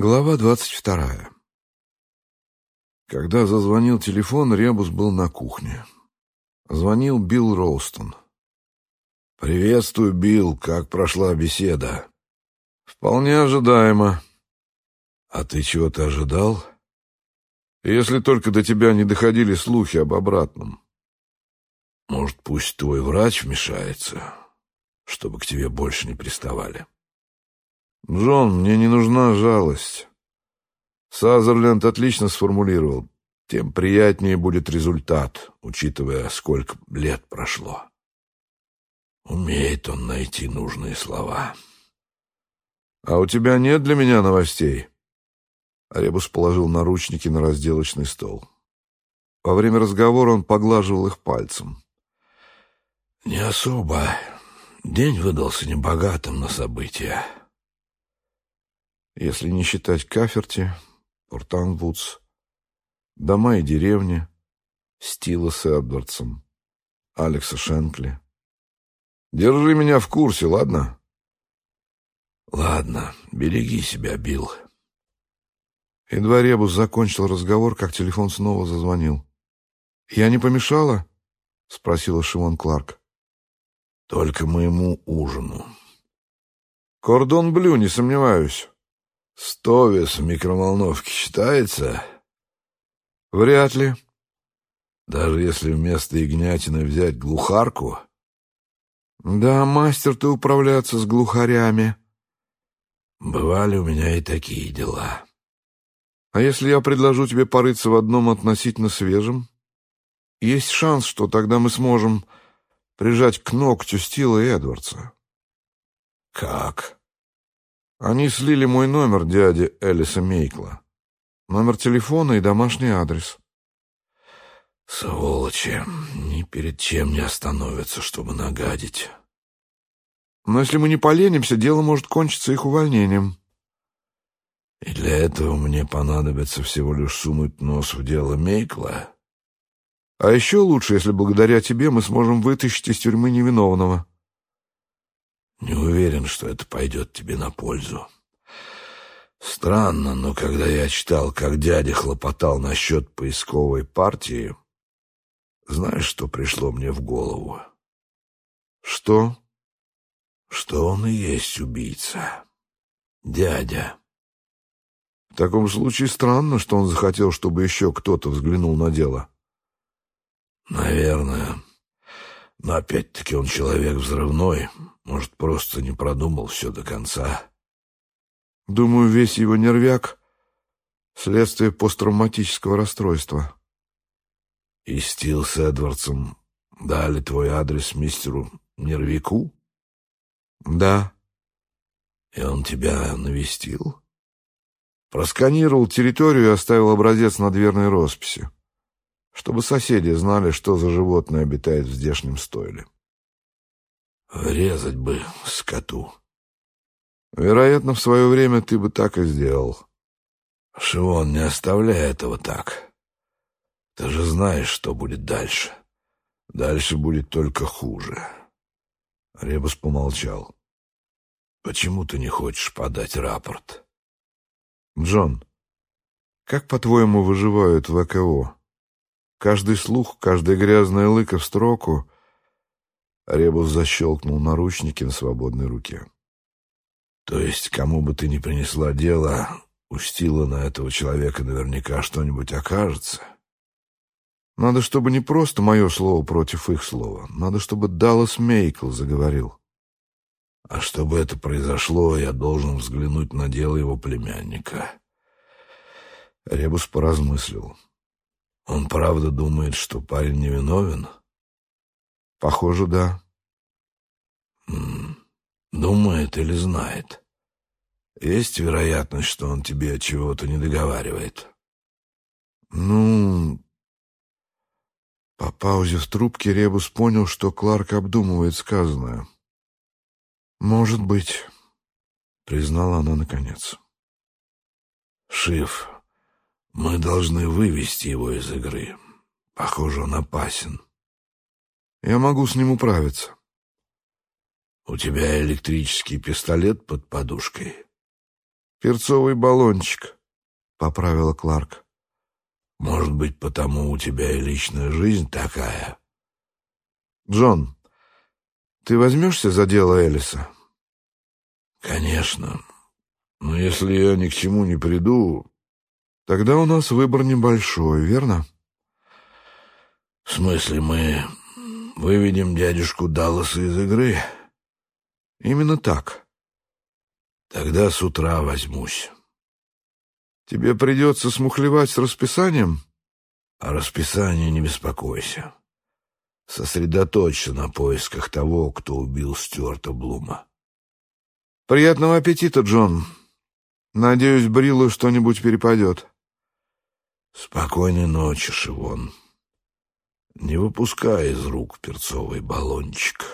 Глава двадцать вторая. Когда зазвонил телефон, Ребус был на кухне. Звонил Билл Роустон. «Приветствую, Билл. Как прошла беседа?» «Вполне ожидаемо». «А ты чего-то ожидал?» «Если только до тебя не доходили слухи об обратном». «Может, пусть твой врач вмешается, чтобы к тебе больше не приставали?» «Джон, мне не нужна жалость. Сазерленд отлично сформулировал. Тем приятнее будет результат, учитывая, сколько лет прошло. Умеет он найти нужные слова. А у тебя нет для меня новостей?» Ребус положил наручники на разделочный стол. Во время разговора он поглаживал их пальцем. «Не особо. День выдался небогатым на события если не считать Каферти, Портанвудс, дома и деревни, Стила с Эдвардсом, Алекса Шенкли. Держи меня в курсе, ладно? Ладно, береги себя, Билл. Едва Ребус закончил разговор, как телефон снова зазвонил. «Я не помешала?» — спросила Шимон Кларк. «Только моему ужину». «Кордон Блю, не сомневаюсь». Стовис в микроволновке считается? Вряд ли. Даже если вместо ягнятины взять глухарку? Да, мастер ты управляться с глухарями. Бывали у меня и такие дела. А если я предложу тебе порыться в одном относительно свежем? Есть шанс, что тогда мы сможем прижать к ногтю Стила и Эдвардса. Как? Они слили мой номер дяди Элиса Мейкла. Номер телефона и домашний адрес. Сволочи, ни перед чем не остановятся, чтобы нагадить. Но если мы не поленимся, дело может кончиться их увольнением. И для этого мне понадобится всего лишь сунуть нос в дело Мейкла. А еще лучше, если благодаря тебе мы сможем вытащить из тюрьмы невиновного. Уверен, что это пойдет тебе на пользу. Странно, но когда я читал, как дядя хлопотал насчет поисковой партии, знаешь, что пришло мне в голову? Что? Что он и есть убийца. Дядя. В таком случае странно, что он захотел, чтобы еще кто-то взглянул на дело. Наверное. Но опять-таки он человек взрывной, может, просто не продумал все до конца. Думаю, весь его нервяк — следствие посттравматического расстройства. И Стил с Эдвардсом дали твой адрес мистеру Нервяку? Да. И он тебя навестил? Просканировал территорию и оставил образец на дверной росписи чтобы соседи знали, что за животное обитает в здешнем стойле. Резать бы скоту. Вероятно, в свое время ты бы так и сделал. Шивон, не оставляй этого так. Ты же знаешь, что будет дальше. Дальше будет только хуже. Ребус помолчал. Почему ты не хочешь подать рапорт? Джон, как, по-твоему, выживают ВКО? Каждый слух, каждая грязная лыка в строку. Ребус защелкнул наручники на свободной руке. То есть, кому бы ты ни принесла дело, у Стила на этого человека наверняка что-нибудь окажется. Надо, чтобы не просто мое слово против их слова. Надо, чтобы Даллас Мейкл заговорил. А чтобы это произошло, я должен взглянуть на дело его племянника. Ребус поразмыслил. Он правда думает, что парень невиновен? Похоже, да. Думает или знает? Есть вероятность, что он тебе чего-то не договаривает? Ну, по паузе в трубке Ребус понял, что Кларк обдумывает сказанное. «Может быть», — признала она наконец. «Шиф, мы должны вывести его из игры. Похоже, он опасен. Я могу с ним управиться. У тебя электрический пистолет под подушкой? Перцовый баллончик, поправила Кларк. Может быть, потому у тебя и личная жизнь такая? Джон, ты возьмешься за дело Элиса? Конечно. Но если я ни к чему не приду... Тогда у нас выбор небольшой, верно? В смысле, мы выведем дядюшку Далласа из игры? Именно так. Тогда с утра возьмусь. Тебе придется смухлевать с расписанием? О расписании не беспокойся. Сосредоточься на поисках того, кто убил Стюарта Блума. Приятного аппетита, Джон. Надеюсь, Бриллу что-нибудь перепадет. Спокойной ночи, Шивон. Не выпускай из рук перцовый баллончик.